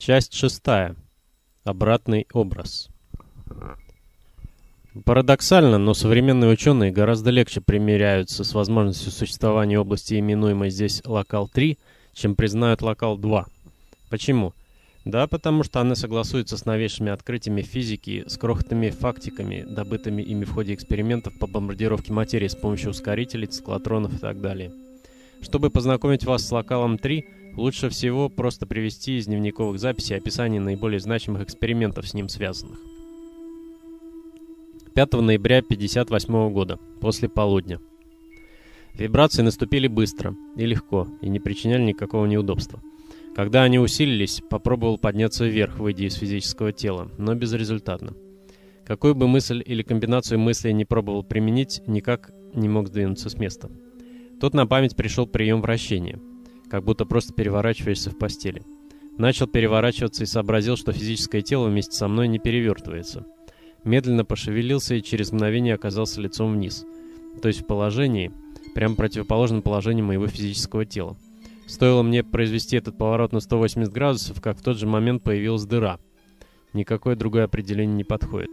Часть шестая. Обратный образ. Парадоксально, но современные ученые гораздо легче примиряются с возможностью существования области, именуемой здесь локал-3, чем признают локал-2. Почему? Да, потому что она согласуется с новейшими открытиями физики, с крохотными фактиками, добытыми ими в ходе экспериментов по бомбардировке материи с помощью ускорителей, циклотронов и так далее. Чтобы познакомить вас с локалом 3, лучше всего просто привести из дневниковых записей описание наиболее значимых экспериментов с ним связанных. 5 ноября 1958 года, после полудня. Вибрации наступили быстро и легко, и не причиняли никакого неудобства. Когда они усилились, попробовал подняться вверх, выйдя из физического тела, но безрезультатно. Какую бы мысль или комбинацию мыслей не пробовал применить, никак не мог сдвинуться с места. Тут на память пришел прием вращения, как будто просто переворачиваешься в постели. Начал переворачиваться и сообразил, что физическое тело вместе со мной не перевертывается – медленно пошевелился и через мгновение оказался лицом вниз, то есть в положении, прямо противоположном положению моего физического тела. Стоило мне произвести этот поворот на 180 градусов, как в тот же момент появилась дыра. Никакое другое определение не подходит.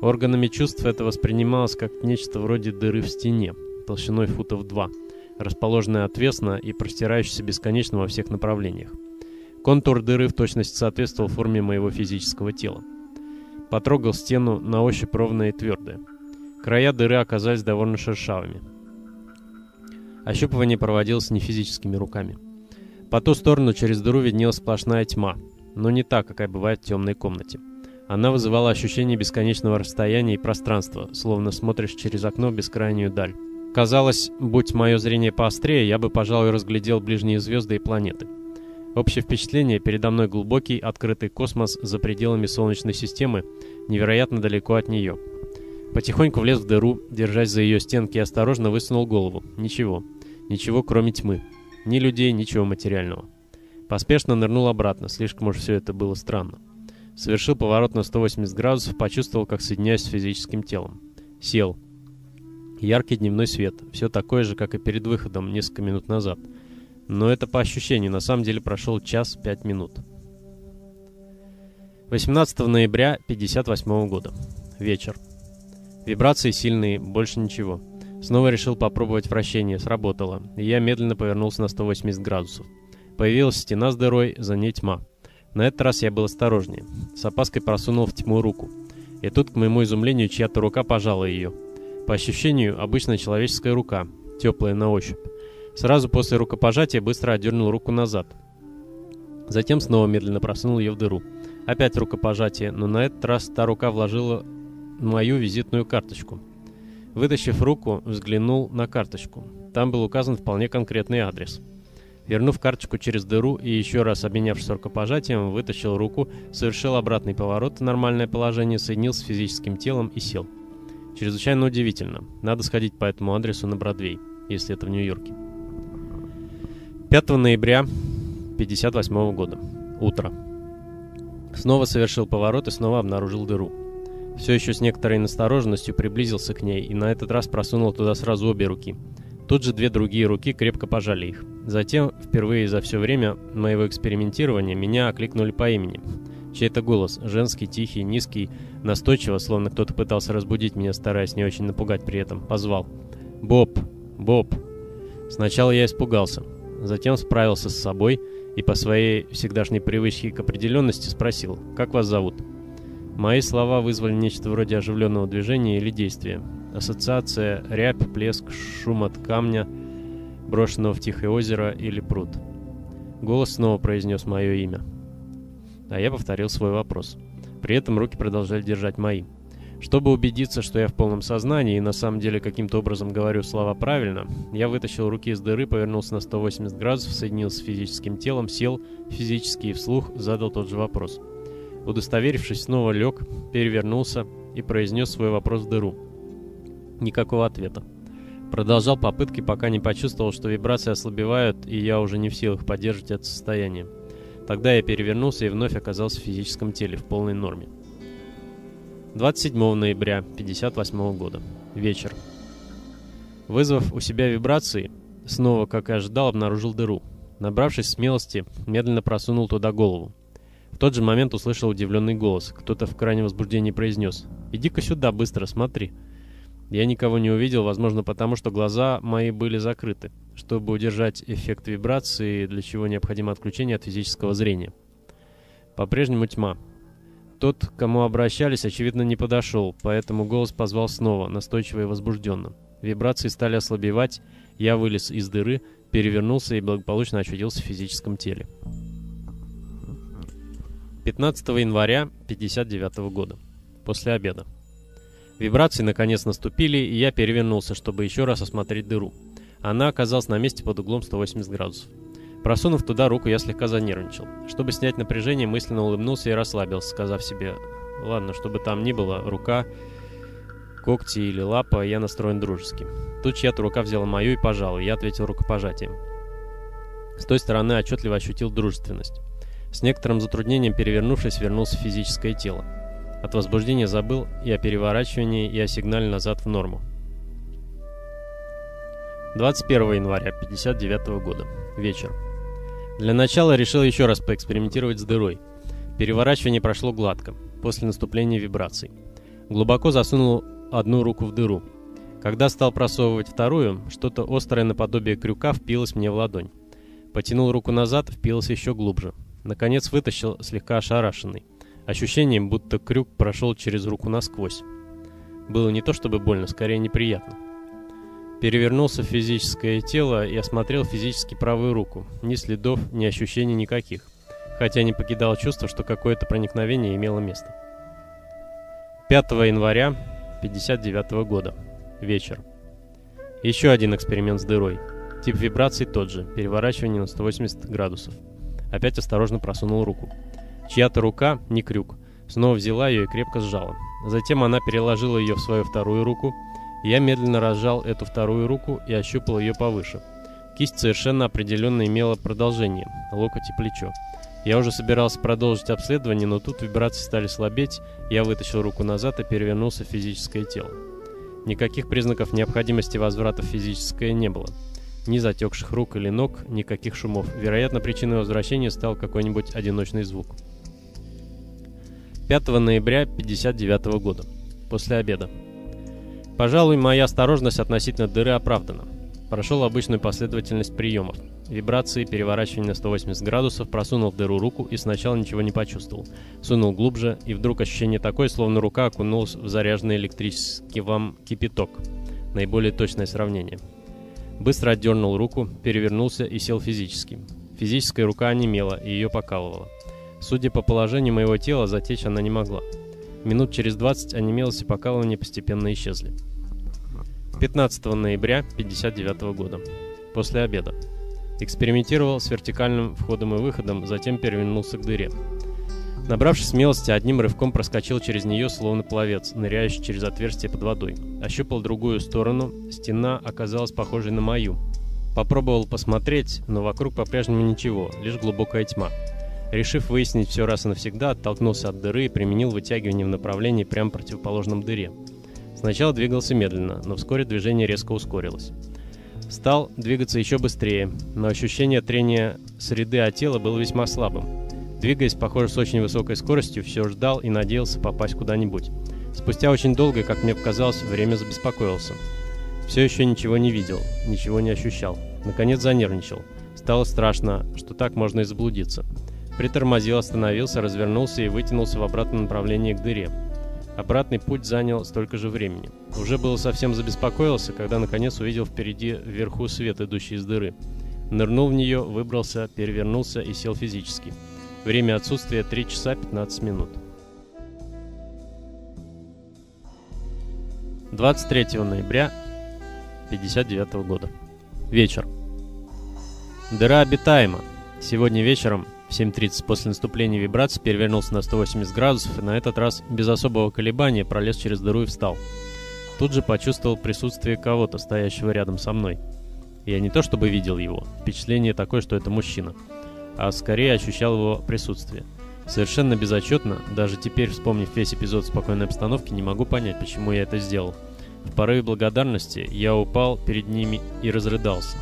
Органами чувств это воспринималось как нечто вроде дыры в стене, толщиной футов 2, расположенная отвесно и простирающаяся бесконечно во всех направлениях. Контур дыры в точности соответствовал форме моего физического тела. Потрогал стену, на ощупь ровная и твердая. Края дыры оказались довольно шершавыми. Ощупывание проводилось не физическими руками. По ту сторону через дыру виднелась сплошная тьма, но не так, какая бывает в темной комнате. Она вызывала ощущение бесконечного расстояния и пространства, словно смотришь через окно в бескрайнюю даль. Казалось, будь мое зрение поострее, я бы, пожалуй, разглядел ближние звезды и планеты. Общее впечатление передо мной глубокий, открытый космос за пределами Солнечной системы, невероятно далеко от нее. Потихоньку влез в дыру, держась за ее стенки, и осторожно высунул голову. Ничего. Ничего, кроме тьмы. Ни людей, ничего материального. Поспешно нырнул обратно, слишком уж все это было странно. Совершил поворот на 180 градусов, почувствовал, как соединяюсь с физическим телом. Сел. Яркий дневной свет. Все такое же, как и перед выходом, несколько минут назад. Но это по ощущению, на самом деле прошел час пять минут. 18 ноября 58 года. Вечер. Вибрации сильные, больше ничего. Снова решил попробовать вращение, сработало, и я медленно повернулся на 180 градусов. Появилась стена с дырой, за ней тьма. На этот раз я был осторожнее. С опаской просунул в тьму руку. И тут, к моему изумлению, чья-то рука пожала ее. По ощущению, обычная человеческая рука, теплая на ощупь. Сразу после рукопожатия быстро отдернул руку назад. Затем снова медленно просунул ее в дыру. Опять рукопожатие, но на этот раз та рука вложила мою визитную карточку. Вытащив руку, взглянул на карточку. Там был указан вполне конкретный адрес. Вернув карточку через дыру и еще раз обменявшись рукопожатием, вытащил руку, совершил обратный поворот в нормальное положение, соединил с физическим телом и сел. Чрезвычайно удивительно. Надо сходить по этому адресу на Бродвей, если это в Нью-Йорке. 5 ноября 1958 года. Утро. Снова совершил поворот и снова обнаружил дыру. Все еще с некоторой настороженностью приблизился к ней и на этот раз просунул туда сразу обе руки. Тут же две другие руки крепко пожали их. Затем, впервые за все время моего экспериментирования, меня окликнули по имени. Чей-то голос, женский, тихий, низкий, настойчиво, словно кто-то пытался разбудить меня, стараясь не очень напугать при этом, позвал. «Боб! Боб!» Сначала я испугался затем справился с собой и по своей всегдашней привычке к определенности спросил «Как вас зовут?». Мои слова вызвали нечто вроде оживленного движения или действия. Ассоциация рябь, плеск, шум от камня, брошенного в тихое озеро или пруд. Голос снова произнес мое имя. А я повторил свой вопрос. При этом руки продолжали держать мои. Чтобы убедиться, что я в полном сознании и на самом деле каким-то образом говорю слова правильно, я вытащил руки из дыры, повернулся на 180 градусов, соединился с физическим телом, сел физически и вслух задал тот же вопрос. Удостоверившись, снова лег, перевернулся и произнес свой вопрос в дыру. Никакого ответа. Продолжал попытки, пока не почувствовал, что вибрации ослабевают, и я уже не в силах поддерживать это состояние. Тогда я перевернулся и вновь оказался в физическом теле в полной норме. 27 ноября 1958 года. Вечер. Вызвав у себя вибрации, снова, как и ожидал, обнаружил дыру. Набравшись смелости, медленно просунул туда голову. В тот же момент услышал удивленный голос. Кто-то в крайнем возбуждении произнес «Иди-ка сюда, быстро, смотри». Я никого не увидел, возможно, потому что глаза мои были закрыты, чтобы удержать эффект вибрации, для чего необходимо отключение от физического зрения. По-прежнему тьма. Тот, к кому обращались, очевидно, не подошел, поэтому голос позвал снова, настойчиво и возбужденно. Вибрации стали ослабевать, я вылез из дыры, перевернулся и благополучно очутился в физическом теле. 15 января 59 года. После обеда. Вибрации наконец наступили, и я перевернулся, чтобы еще раз осмотреть дыру. Она оказалась на месте под углом 180 градусов. Просунув туда руку, я слегка занервничал. Чтобы снять напряжение, мысленно улыбнулся и расслабился, сказав себе, ладно, чтобы там ни было, рука, когти или лапа, я настроен дружески. Тут чья-то рука взяла мою и пожала, я ответил рукопожатием. С той стороны отчетливо ощутил дружественность. С некоторым затруднением перевернувшись, вернулся в физическое тело. От возбуждения забыл и о переворачивании, и о сигнале назад в норму. 21 января 59 года. Вечер. Для начала решил еще раз поэкспериментировать с дырой. Переворачивание прошло гладко, после наступления вибраций. Глубоко засунул одну руку в дыру. Когда стал просовывать вторую, что-то острое наподобие крюка впилось мне в ладонь. Потянул руку назад, впилось еще глубже. Наконец вытащил, слегка ошарашенный. Ощущением, будто крюк прошел через руку насквозь. Было не то чтобы больно, скорее неприятно. Перевернулся в физическое тело и осмотрел физически правую руку. Ни следов, ни ощущений никаких. Хотя не покидало чувство, что какое-то проникновение имело место. 5 января 59 года. Вечер. Еще один эксперимент с дырой. Тип вибраций тот же, переворачивание на 180 градусов. Опять осторожно просунул руку. Чья-то рука, не крюк, снова взяла ее и крепко сжала. Затем она переложила ее в свою вторую руку. Я медленно разжал эту вторую руку и ощупал ее повыше. Кисть совершенно определенно имела продолжение, локоть и плечо. Я уже собирался продолжить обследование, но тут вибрации стали слабеть, я вытащил руку назад и перевернулся в физическое тело. Никаких признаков необходимости возврата в физическое не было. Ни затекших рук или ног, никаких шумов. Вероятно, причиной возвращения стал какой-нибудь одиночный звук. 5 ноября 59 года. После обеда. Пожалуй, моя осторожность относительно дыры оправдана. Прошел обычную последовательность приемов. Вибрации, переворачивание на 180 градусов, просунул в дыру руку и сначала ничего не почувствовал. Сунул глубже, и вдруг ощущение такое, словно рука окунулась в заряженный электрический вам кипяток. Наиболее точное сравнение. Быстро отдернул руку, перевернулся и сел физически. Физическая рука онемела и ее покалывала. Судя по положению моего тела, затечь она не могла. Минут через 20 онемелость и покалывание постепенно исчезли. 15 ноября 59 года. После обеда. Экспериментировал с вертикальным входом и выходом, затем перевернулся к дыре. Набравшись смелости, одним рывком проскочил через нее, словно пловец, ныряющий через отверстие под водой. Ощупал другую сторону, стена оказалась похожей на мою. Попробовал посмотреть, но вокруг по-прежнему ничего, лишь глубокая тьма. Решив выяснить все раз и навсегда, оттолкнулся от дыры и применил вытягивание в направлении прямо противоположном дыре. Сначала двигался медленно, но вскоре движение резко ускорилось. Стал двигаться еще быстрее, но ощущение трения среды от тела было весьма слабым. Двигаясь, похоже, с очень высокой скоростью, все ждал и надеялся попасть куда-нибудь. Спустя очень долго, как мне показалось, время забеспокоился. Все еще ничего не видел, ничего не ощущал. Наконец занервничал. Стало страшно, что так можно и заблудиться. Притормозил, остановился, развернулся и вытянулся в обратном направлении к дыре. Обратный путь занял столько же времени. Уже было совсем забеспокоился, когда наконец увидел впереди вверху свет, идущий из дыры. Нырнул в нее, выбрался, перевернулся и сел физически. Время отсутствия 3 часа 15 минут. 23 ноября 59 года. Вечер. Дыра обитаема. Сегодня вечером в 7.30 после наступления вибрации перевернулся на 180 градусов и на этот раз без особого колебания пролез через дыру и встал. Тут же почувствовал присутствие кого-то, стоящего рядом со мной. Я не то чтобы видел его, впечатление такое, что это мужчина, а скорее ощущал его присутствие. Совершенно безотчетно, даже теперь, вспомнив весь эпизод спокойной обстановки, не могу понять, почему я это сделал. В порыве благодарности я упал перед ними и разрыдался.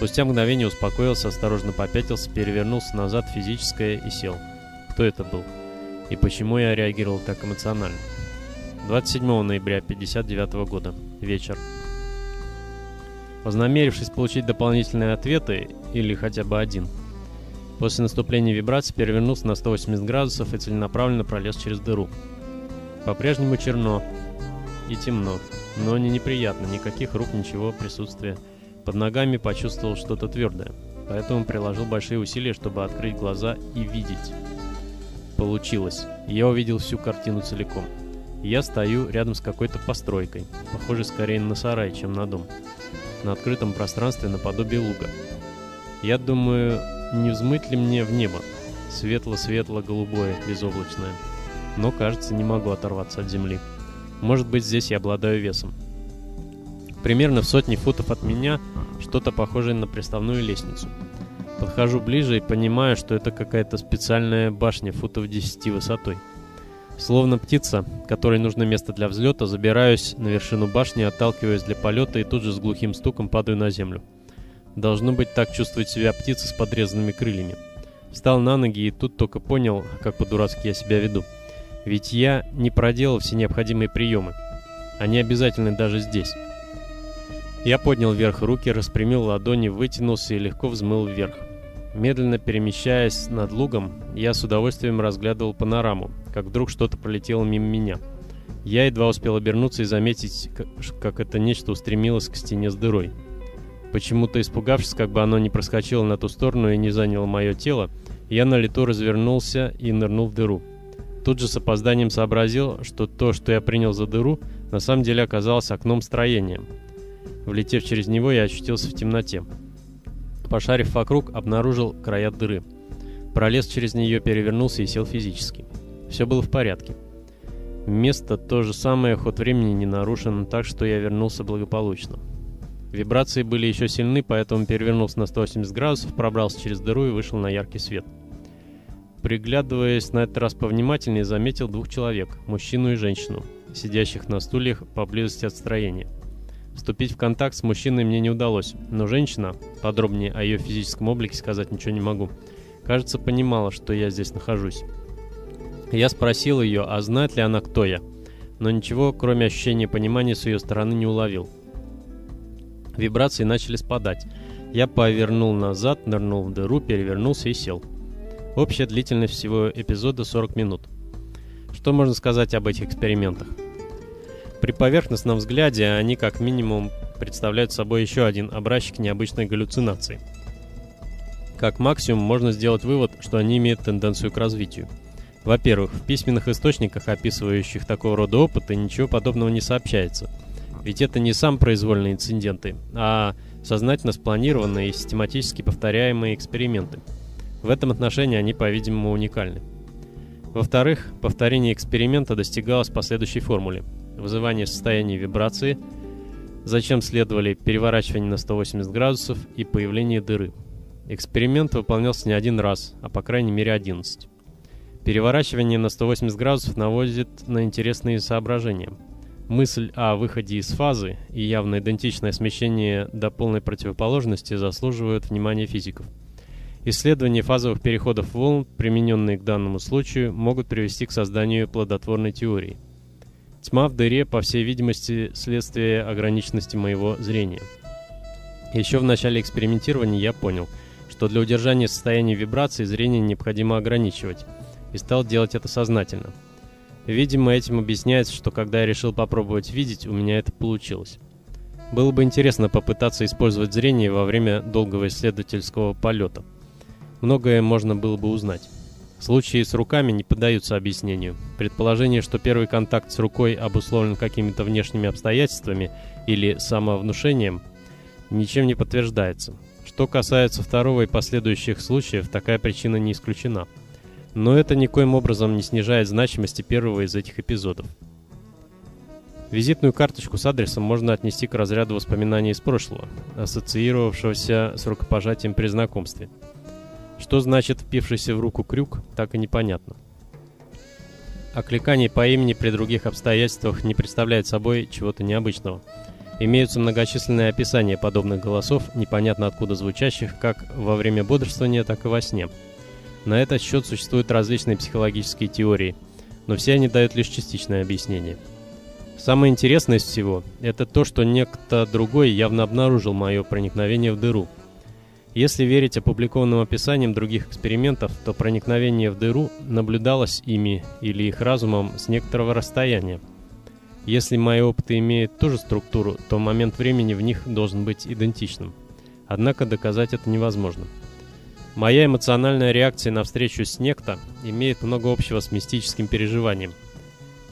Спустя мгновение успокоился, осторожно попятился, перевернулся назад физическое и сел. кто это был и почему я реагировал так эмоционально. 27 ноября 1959 года. Вечер. Вознамерившись получить дополнительные ответы, или хотя бы один, после наступления вибрации перевернулся на 180 градусов и целенаправленно пролез через дыру. По-прежнему черно и темно, но не неприятно, никаких рук, ничего присутствия. Под ногами почувствовал что-то твердое, поэтому приложил большие усилия, чтобы открыть глаза и видеть. Получилось. Я увидел всю картину целиком. Я стою рядом с какой-то постройкой, похожей скорее на сарай, чем на дом. На открытом пространстве наподобие луга. Я думаю, не взмыть ли мне в небо? Светло-светло-голубое, безоблачное. Но, кажется, не могу оторваться от земли. Может быть, здесь я обладаю весом. Примерно в сотни футов от меня что-то похожее на приставную лестницу. Подхожу ближе и понимаю, что это какая-то специальная башня футов 10 высотой. Словно птица, которой нужно место для взлета, забираюсь на вершину башни, отталкиваюсь для полета и тут же с глухим стуком падаю на землю. Должно быть, так чувствует себя птица с подрезанными крыльями. Встал на ноги и тут только понял, как по-дурацки я себя веду. Ведь я не проделал все необходимые приемы. Они обязательны даже здесь. Я поднял вверх руки, распрямил ладони, вытянулся и легко взмыл вверх. Медленно перемещаясь над лугом, я с удовольствием разглядывал панораму, как вдруг что-то пролетело мимо меня. Я едва успел обернуться и заметить, как это нечто устремилось к стене с дырой. Почему-то испугавшись, как бы оно не проскочило на ту сторону и не заняло мое тело, я на лету развернулся и нырнул в дыру. Тут же с опозданием сообразил, что то, что я принял за дыру, на самом деле оказалось окном строения. Влетев через него, я очутился в темноте. Пошарив вокруг, обнаружил края дыры. Пролез через нее, перевернулся и сел физически. Все было в порядке. Место то же самое, ход времени не нарушен, так что я вернулся благополучно. Вибрации были еще сильны, поэтому перевернулся на 180 градусов, пробрался через дыру и вышел на яркий свет. Приглядываясь на этот раз повнимательнее, заметил двух человек, мужчину и женщину, сидящих на стульях поблизости от строения. Вступить в контакт с мужчиной мне не удалось, но женщина, подробнее о ее физическом облике сказать ничего не могу, кажется, понимала, что я здесь нахожусь. Я спросил ее, а знает ли она, кто я, но ничего, кроме ощущения понимания, с ее стороны не уловил. Вибрации начали спадать. Я повернул назад, нырнул в дыру, перевернулся и сел. Общая длительность всего эпизода 40 минут. Что можно сказать об этих экспериментах? При поверхностном взгляде они как минимум представляют собой еще один образчик необычной галлюцинации. Как максимум можно сделать вывод, что они имеют тенденцию к развитию. Во-первых, в письменных источниках, описывающих такого рода опыты, ничего подобного не сообщается. Ведь это не сам произвольные инциденты, а сознательно спланированные и систематически повторяемые эксперименты. В этом отношении они, по-видимому, уникальны. Во-вторых, повторение эксперимента достигалось по следующей формуле – вызывание состояния вибрации, зачем следовали переворачивание на 180 градусов и появление дыры. Эксперимент выполнялся не один раз, а по крайней мере 11. Переворачивание на 180 градусов наводит на интересные соображения. Мысль о выходе из фазы и явно идентичное смещение до полной противоположности заслуживают внимания физиков. Исследования фазовых переходов волн, примененные к данному случаю, могут привести к созданию плодотворной теории – Тьма в дыре, по всей видимости, следствие ограниченности моего зрения. Еще в начале экспериментирования я понял, что для удержания состояния вибрации зрение необходимо ограничивать, и стал делать это сознательно. Видимо, этим объясняется, что когда я решил попробовать видеть, у меня это получилось. Было бы интересно попытаться использовать зрение во время долгого исследовательского полета. Многое можно было бы узнать. Случаи с руками не поддаются объяснению. Предположение, что первый контакт с рукой обусловлен какими-то внешними обстоятельствами или самовнушением, ничем не подтверждается. Что касается второго и последующих случаев, такая причина не исключена. Но это никоим образом не снижает значимости первого из этих эпизодов. Визитную карточку с адресом можно отнести к разряду воспоминаний из прошлого, ассоциировавшегося с рукопожатием при знакомстве. Что значит впившийся в руку крюк, так и непонятно. Окликание по имени при других обстоятельствах не представляет собой чего-то необычного. Имеются многочисленные описания подобных голосов, непонятно откуда звучащих, как во время бодрствования, так и во сне. На этот счет существуют различные психологические теории, но все они дают лишь частичное объяснение. Самое интересное из всего – это то, что некто другой явно обнаружил мое проникновение в дыру. Если верить опубликованным описаниям других экспериментов, то проникновение в дыру наблюдалось ими или их разумом с некоторого расстояния. Если мои опыты имеют ту же структуру, то момент времени в них должен быть идентичным. Однако доказать это невозможно. Моя эмоциональная реакция на встречу с некто имеет много общего с мистическим переживанием –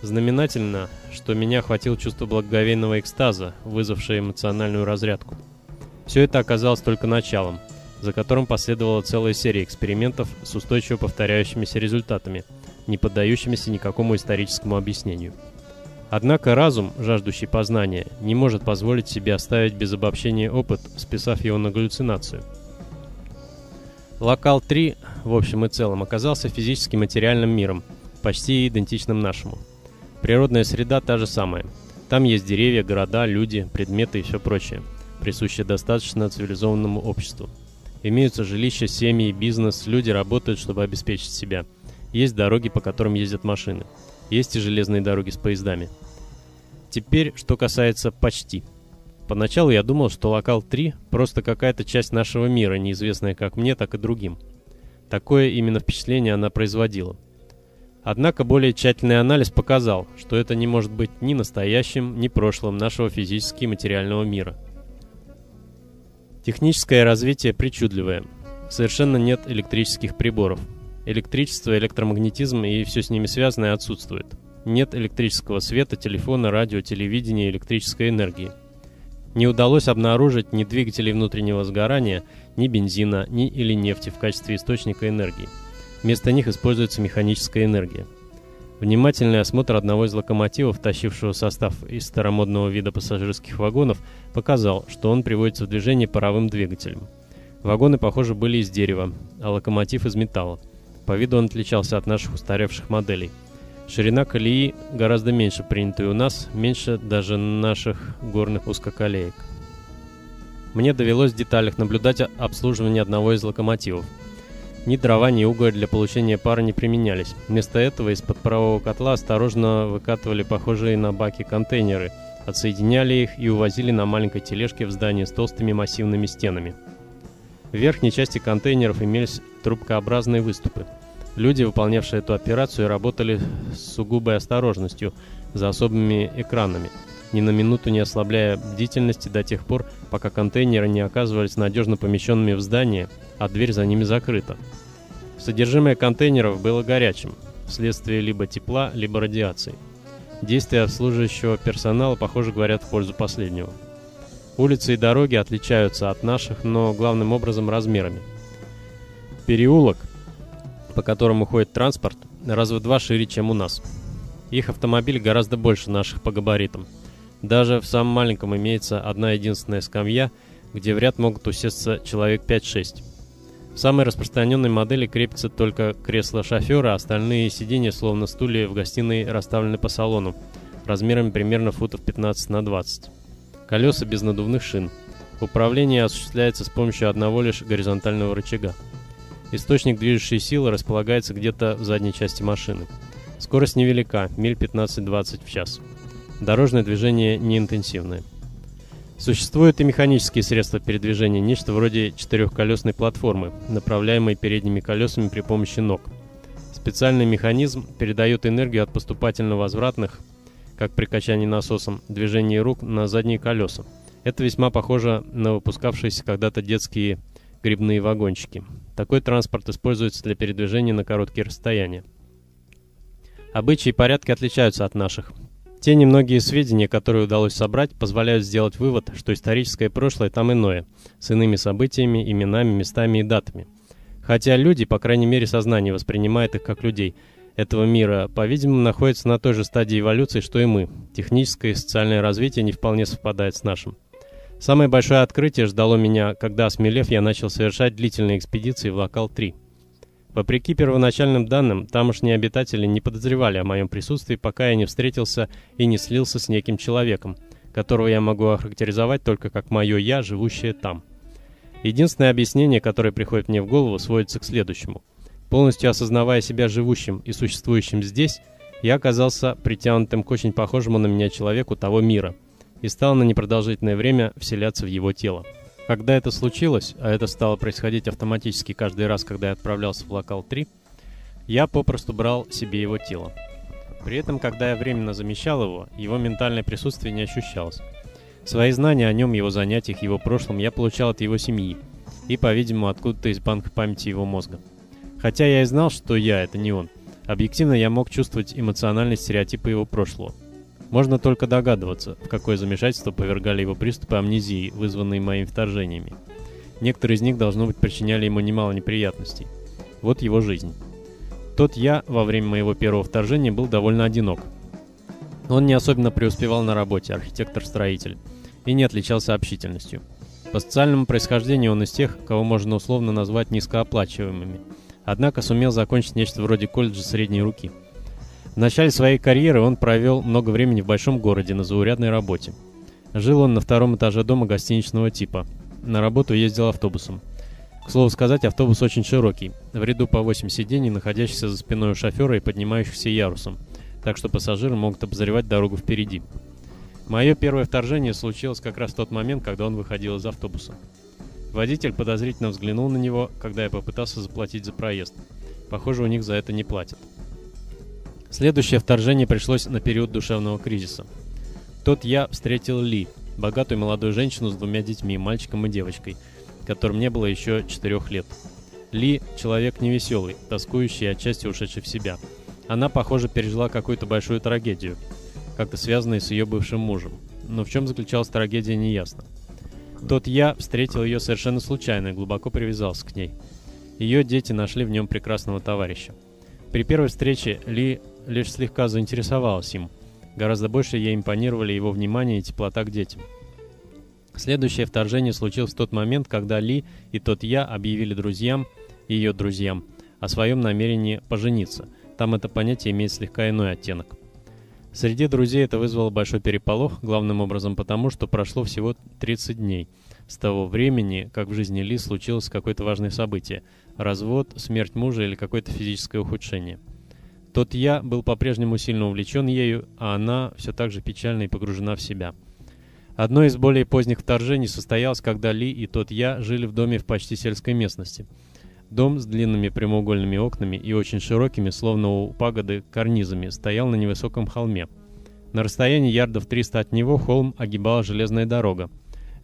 Знаменательно, что меня охватил чувство благоговейного экстаза, вызвавшее эмоциональную разрядку. Все это оказалось только началом, за которым последовала целая серия экспериментов с устойчиво повторяющимися результатами, не поддающимися никакому историческому объяснению. Однако разум, жаждущий познания, не может позволить себе оставить без обобщения опыт, списав его на галлюцинацию. Локал 3, в общем и целом, оказался физически материальным миром, почти идентичным нашему. Природная среда та же самая. Там есть деревья, города, люди, предметы и все прочее, присущее достаточно цивилизованному обществу. Имеются жилища, семьи, бизнес, люди работают, чтобы обеспечить себя. Есть дороги, по которым ездят машины. Есть и железные дороги с поездами. Теперь, что касается «почти». Поначалу я думал, что локал 3 просто какая-то часть нашего мира, неизвестная как мне, так и другим. Такое именно впечатление она производила. Однако более тщательный анализ показал, что это не может быть ни настоящим, ни прошлым нашего физически материального мира. Техническое развитие причудливое. Совершенно нет электрических приборов. Электричество, электромагнетизм и все с ними связанное отсутствует. Нет электрического света, телефона, радио, телевидения, электрической энергии. Не удалось обнаружить ни двигателей внутреннего сгорания, ни бензина, ни или нефти в качестве источника энергии. Вместо них используется механическая энергия. Внимательный осмотр одного из локомотивов, тащившего состав из старомодного вида пассажирских вагонов, показал, что он приводится в движение паровым двигателем. Вагоны, похоже, были из дерева, а локомотив из металла. По виду он отличался от наших устаревших моделей. Ширина колеи гораздо меньше принятой у нас, меньше даже наших горных узкоколеек. Мне довелось в деталях наблюдать обслуживание одного из локомотивов. Ни дрова, ни уголь для получения пара не применялись. Вместо этого из-под парового котла осторожно выкатывали похожие на баки контейнеры, отсоединяли их и увозили на маленькой тележке в здание с толстыми массивными стенами. В верхней части контейнеров имелись трубкообразные выступы. Люди, выполнявшие эту операцию, работали с сугубой осторожностью, за особыми экранами, ни на минуту не ослабляя бдительности до тех пор, пока контейнеры не оказывались надежно помещенными в здание, а дверь за ними закрыта. Содержимое контейнеров было горячим, вследствие либо тепла, либо радиации. Действия обслуживающего персонала, похоже, говорят в пользу последнего. Улицы и дороги отличаются от наших, но главным образом размерами. Переулок, по которому ходит транспорт, раз в два шире, чем у нас. Их автомобиль гораздо больше наших по габаритам. Даже в самом маленьком имеется одна единственная скамья, где в ряд могут усесться человек 5-6. В самой распространенной модели крепится только кресло шофера, остальные сиденья, словно стулья, в гостиной расставлены по салону, размерами примерно футов 15 на 20. Колеса без надувных шин. Управление осуществляется с помощью одного лишь горизонтального рычага. Источник движущей силы располагается где-то в задней части машины. Скорость невелика, миль 15-20 в час. Дорожное движение неинтенсивное. Существуют и механические средства передвижения, нечто вроде четырехколесной платформы, направляемой передними колесами при помощи ног. Специальный механизм передает энергию от поступательно-возвратных, как при качании насосом, движений рук на задние колеса. Это весьма похоже на выпускавшиеся когда-то детские грибные вагончики. Такой транспорт используется для передвижения на короткие расстояния. Обычаи и порядки отличаются от наших. Те немногие сведения, которые удалось собрать, позволяют сделать вывод, что историческое прошлое там иное, с иными событиями, именами, местами и датами. Хотя люди, по крайней мере сознание воспринимает их как людей, этого мира, по-видимому, находятся на той же стадии эволюции, что и мы. Техническое и социальное развитие не вполне совпадает с нашим. Самое большое открытие ждало меня, когда, осмелев, я начал совершать длительные экспедиции в Локал-3. Вопреки первоначальным данным, тамошние обитатели не подозревали о моем присутствии, пока я не встретился и не слился с неким человеком, которого я могу охарактеризовать только как мое «я», живущее там. Единственное объяснение, которое приходит мне в голову, сводится к следующему. Полностью осознавая себя живущим и существующим здесь, я оказался притянутым к очень похожему на меня человеку того мира и стал на непродолжительное время вселяться в его тело. Когда это случилось, а это стало происходить автоматически каждый раз, когда я отправлялся в локал 3, я попросту брал себе его тело. При этом, когда я временно замещал его, его ментальное присутствие не ощущалось. Свои знания о нем, его занятиях, его прошлом я получал от его семьи и, по-видимому, откуда-то из банка памяти его мозга. Хотя я и знал, что я — это не он. Объективно я мог чувствовать эмоциональные стереотипы его прошлого. Можно только догадываться, в какое замешательство повергали его приступы амнезии, вызванные моими вторжениями. Некоторые из них, должно быть, причиняли ему немало неприятностей. Вот его жизнь. Тот я во время моего первого вторжения был довольно одинок. Он не особенно преуспевал на работе, архитектор-строитель, и не отличался общительностью. По социальному происхождению он из тех, кого можно условно назвать низкооплачиваемыми – однако сумел закончить нечто вроде колледжа средней руки. В начале своей карьеры он провел много времени в большом городе на заурядной работе. Жил он на втором этаже дома гостиничного типа. На работу ездил автобусом. К слову сказать, автобус очень широкий, в ряду по 8 сидений, находящихся за спиной у шофера и поднимающихся ярусом, так что пассажиры могут обозревать дорогу впереди. Мое первое вторжение случилось как раз в тот момент, когда он выходил из автобуса. Водитель подозрительно взглянул на него, когда я попытался заплатить за проезд. Похоже, у них за это не платят. Следующее вторжение пришлось на период душевного кризиса. Тот я встретил Ли, богатую молодую женщину с двумя детьми, мальчиком и девочкой, которым не было еще четырех лет. Ли – человек невеселый, тоскующий и отчасти ушедший в себя. Она, похоже, пережила какую-то большую трагедию, как-то связанную с ее бывшим мужем. Но в чем заключалась трагедия, неясно. Тот я встретил ее совершенно случайно и глубоко привязался к ней. Ее дети нашли в нем прекрасного товарища. При первой встрече Ли лишь слегка заинтересовалась им. Гораздо больше ей импонировали его внимание и теплота к детям. Следующее вторжение случилось в тот момент, когда Ли и тот я объявили друзьям, ее друзьям, о своем намерении пожениться. Там это понятие имеет слегка иной оттенок. Среди друзей это вызвало большой переполох, главным образом потому, что прошло всего 30 дней с того времени, как в жизни Ли случилось какое-то важное событие – развод, смерть мужа или какое-то физическое ухудшение. Тот я был по-прежнему сильно увлечен ею, а она все так же печально и погружена в себя. Одно из более поздних вторжений состоялось, когда Ли и тот я жили в доме в почти сельской местности – Дом с длинными прямоугольными окнами и очень широкими, словно у пагоды, карнизами, стоял на невысоком холме. На расстоянии ярдов 300 от него холм огибала железная дорога.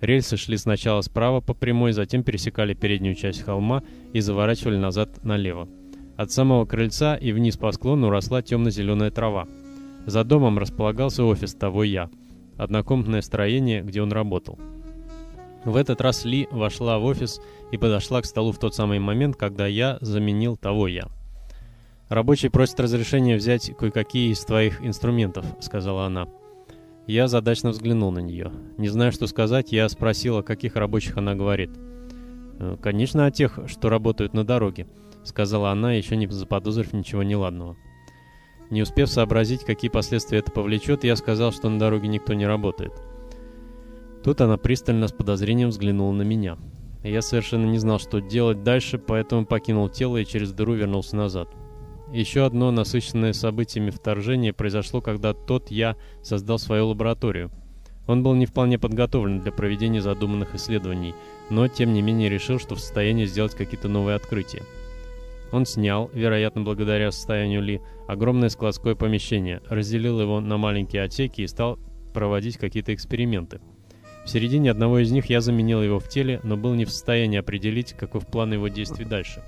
Рельсы шли сначала справа по прямой, затем пересекали переднюю часть холма и заворачивали назад налево. От самого крыльца и вниз по склону росла темно-зеленая трава. За домом располагался офис того я, однокомнатное строение, где он работал. В этот раз Ли вошла в офис и подошла к столу в тот самый момент, когда я заменил того я. «Рабочий просит разрешения взять кое-какие из твоих инструментов», — сказала она. Я задачно взглянул на нее. Не зная, что сказать, я спросил, о каких рабочих она говорит. «Э, «Конечно, о тех, что работают на дороге», — сказала она, еще не заподозрив ничего неладного. Не успев сообразить, какие последствия это повлечет, я сказал, что на дороге никто не работает. Тут она пристально с подозрением взглянула на меня. Я совершенно не знал, что делать дальше, поэтому покинул тело и через дыру вернулся назад. Еще одно насыщенное событиями вторжение произошло, когда тот я создал свою лабораторию. Он был не вполне подготовлен для проведения задуманных исследований, но тем не менее решил, что в состоянии сделать какие-то новые открытия. Он снял, вероятно благодаря состоянию Ли, огромное складское помещение, разделил его на маленькие отсеки и стал проводить какие-то эксперименты. В середине одного из них я заменил его в теле, но был не в состоянии определить, каков план его действий дальше.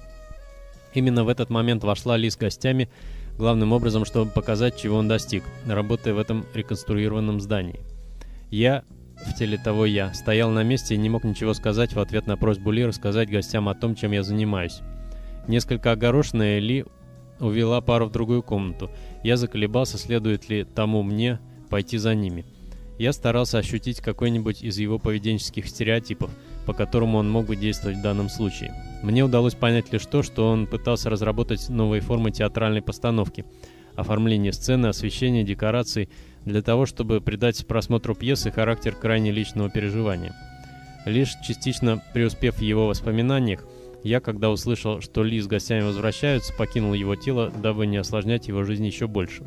Именно в этот момент вошла Ли с гостями, главным образом, чтобы показать, чего он достиг, работая в этом реконструированном здании. Я, в теле того я, стоял на месте и не мог ничего сказать в ответ на просьбу Ли рассказать гостям о том, чем я занимаюсь. Несколько огорошенная Ли увела пару в другую комнату. Я заколебался, следует ли тому мне пойти за ними. Я старался ощутить какой-нибудь из его поведенческих стереотипов, по которому он мог бы действовать в данном случае. Мне удалось понять лишь то, что он пытался разработать новые формы театральной постановки, оформление сцены, освещение, декораций, для того, чтобы придать просмотру пьесы характер крайне личного переживания. Лишь частично преуспев в его воспоминаниях, Я, когда услышал, что Ли с гостями возвращаются, покинул его тело, дабы не осложнять его жизнь еще больше.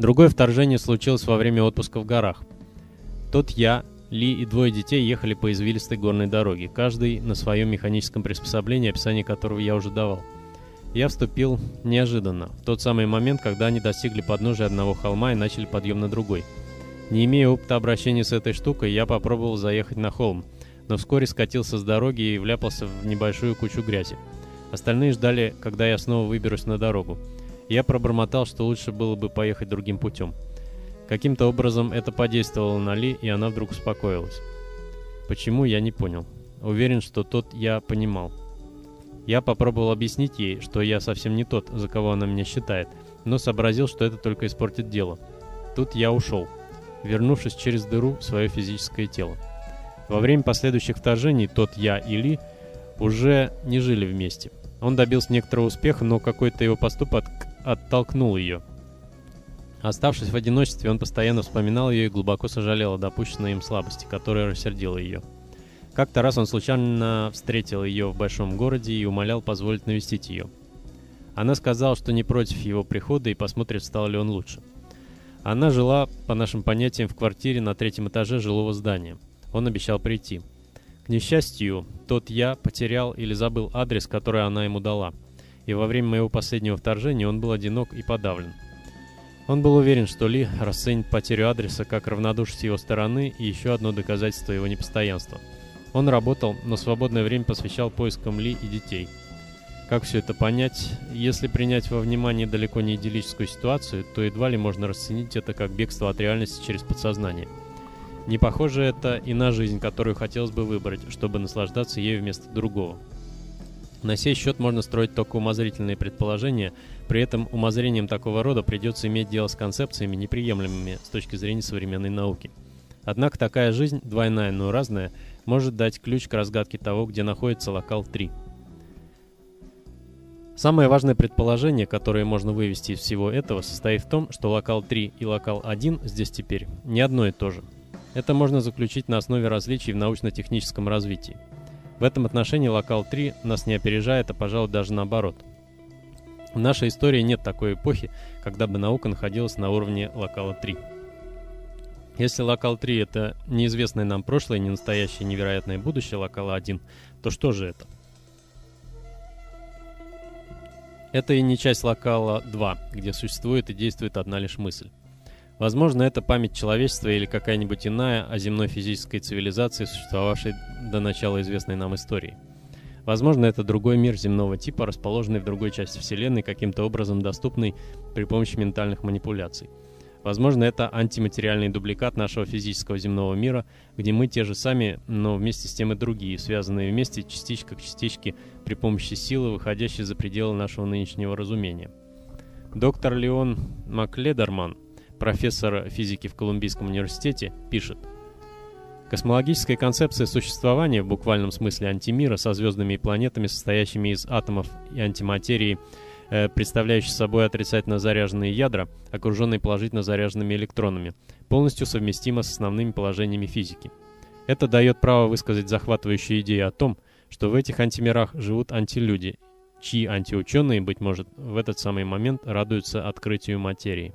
Другое вторжение случилось во время отпуска в горах. Тот я, Ли и двое детей ехали по извилистой горной дороге, каждый на своем механическом приспособлении, описание которого я уже давал. Я вступил неожиданно, в тот самый момент, когда они достигли подножия одного холма и начали подъем на другой. Не имея опыта обращения с этой штукой, я попробовал заехать на холм, но вскоре скатился с дороги и вляпался в небольшую кучу грязи. Остальные ждали, когда я снова выберусь на дорогу. Я пробормотал, что лучше было бы поехать другим путем. Каким-то образом это подействовало на Ли, и она вдруг успокоилась. Почему, я не понял. Уверен, что тот я понимал. Я попробовал объяснить ей, что я совсем не тот, за кого она меня считает, но сообразил, что это только испортит дело. Тут я ушел, вернувшись через дыру в свое физическое тело. Во время последующих вторжений тот я и Ли уже не жили вместе. Он добился некоторого успеха, но какой-то его поступок оттолкнул ее. Оставшись в одиночестве, он постоянно вспоминал ее и глубоко сожалел о допущенной им слабости, которая рассердила ее. Как-то раз он случайно встретил ее в большом городе и умолял позволить навестить ее. Она сказала, что не против его прихода и посмотрит, стал ли он лучше. Она жила, по нашим понятиям, в квартире на третьем этаже жилого здания. Он обещал прийти. К несчастью, тот я потерял или забыл адрес, который она ему дала. И во время моего последнего вторжения он был одинок и подавлен. Он был уверен, что Ли расценит потерю адреса как равнодушие с его стороны и еще одно доказательство его непостоянства – он работал, но свободное время посвящал поискам Ли и детей. Как все это понять? Если принять во внимание далеко не идиллическую ситуацию, то едва ли можно расценить это как бегство от реальности через подсознание. Не похоже это и на жизнь, которую хотелось бы выбрать, чтобы наслаждаться ею вместо другого. На сей счет можно строить только умозрительные предположения, при этом умозрением такого рода придется иметь дело с концепциями, неприемлемыми с точки зрения современной науки. Однако такая жизнь, двойная, но разная, может дать ключ к разгадке того, где находится локал 3. Самое важное предположение, которое можно вывести из всего этого, состоит в том, что локал 3 и локал 1 здесь теперь не одно и то же. Это можно заключить на основе различий в научно-техническом развитии. В этом отношении локал 3 нас не опережает, а пожалуй даже наоборот. В нашей истории нет такой эпохи, когда бы наука находилась на уровне локала 3. Если локал 3 это неизвестное нам прошлое, не настоящее невероятное будущее локала 1, то что же это? Это и не часть локала 2, где существует и действует одна лишь мысль. Возможно, это память человечества или какая-нибудь иная о земной физической цивилизации, существовавшей до начала известной нам истории. Возможно, это другой мир земного типа, расположенный в другой части Вселенной, каким-то образом доступный при помощи ментальных манипуляций. Возможно, это антиматериальный дубликат нашего физического земного мира, где мы те же сами, но вместе с тем и другие, связанные вместе частичка к частичке при помощи силы, выходящей за пределы нашего нынешнего разумения. Доктор Леон Макледерман, профессор физики в Колумбийском университете, пишет, Космологическая концепция существования в буквальном смысле антимира со звездами и планетами, состоящими из атомов и антиматерии – Э, представляющий собой отрицательно заряженные ядра, окруженные положительно заряженными электронами, полностью совместимо с основными положениями физики. Это дает право высказать захватывающую идею о том, что в этих антимирах живут антилюди, чьи антиученые, быть может, в этот самый момент радуются открытию материи.